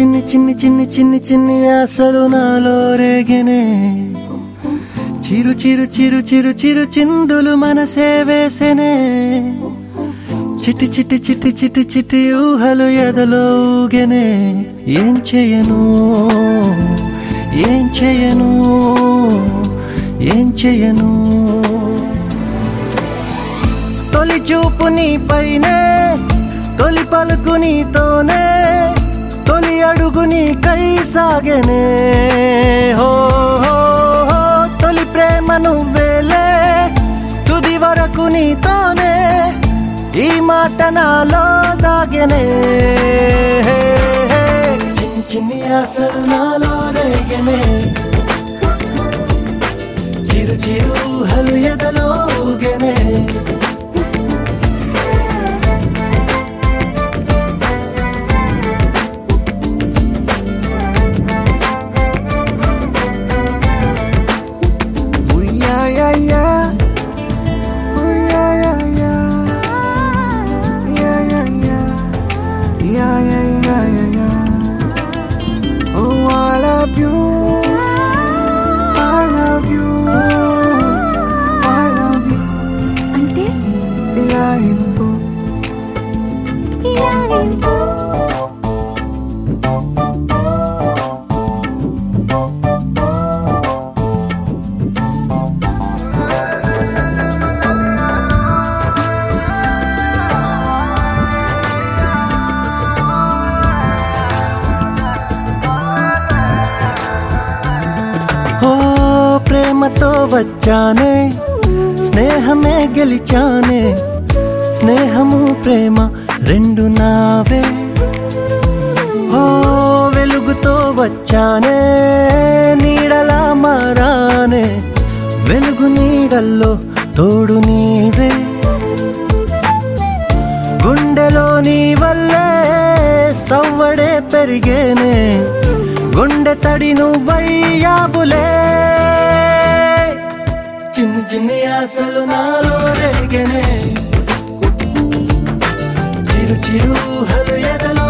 చిన్ని చిన్ని చిన్ని చిన్ని చిన్ని ఆశలు నాలో రేగినే. చిరు చిరు చిరు చిరు చిరు చిందులు మనసే వేసెనే చిటి చిటి చిటి చిటి చిటి ఊహలు ఎదలో ఊగెనే. ఏం చేయను? ఏం చేయను? ఏం చేయను? తొలి చూపు నీ పైనే తొలి పలుకు నీతోనే. తొలి అడుగు నీ కై సాగెనే. హో హో, తొలి ప్రేమ నువ్వేలే తుది వరకు నీతోనే ఈ మాట నాలో దాగనే. చిన్ని చిన్ని ఆశలు నాలో రేగనే. చిరు చిరు హలు ఎదలో వచ్చానే స్నేహమే గెలిచానే స్నేహము ప్రేమ రెండు నావే. ఓ వెలుగుతో వచ్చానే నీడలా మారానే వెలుగు నీడల్లో తోడు నీవే. గుండెలో నీ వల్లే సవ్వడే పెరిగేనే గుండె తడి నువ్వయ్యాబులే చిన్ని చిన్ని ఆశలు నాలో రేగనే. చిరు చిరు హలు ఎదలో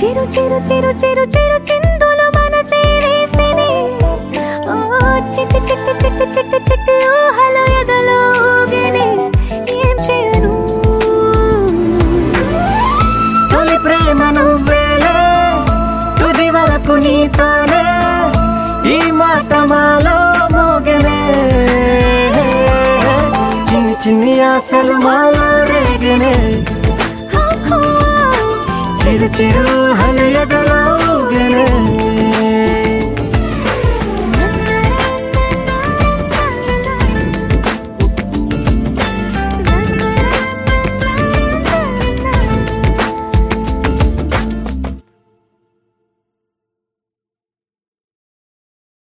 చిరు చిరు చిరు చిరు చిరు చిందులు మనసే వేసినే. ఓ చిట్టి చిట్టి చిట్టి చిట్టి చిట్టి ఊహలు ఎదలో ఊగినే ఏం చేయను? తొలి ప్రేమ నువ్వేలే తుది వరకు నీతోనే. ఈ మాట మాలో మోగనే. చిన్ని చిన్ని ఆశలు మాలో రేగనే. चिरा हलय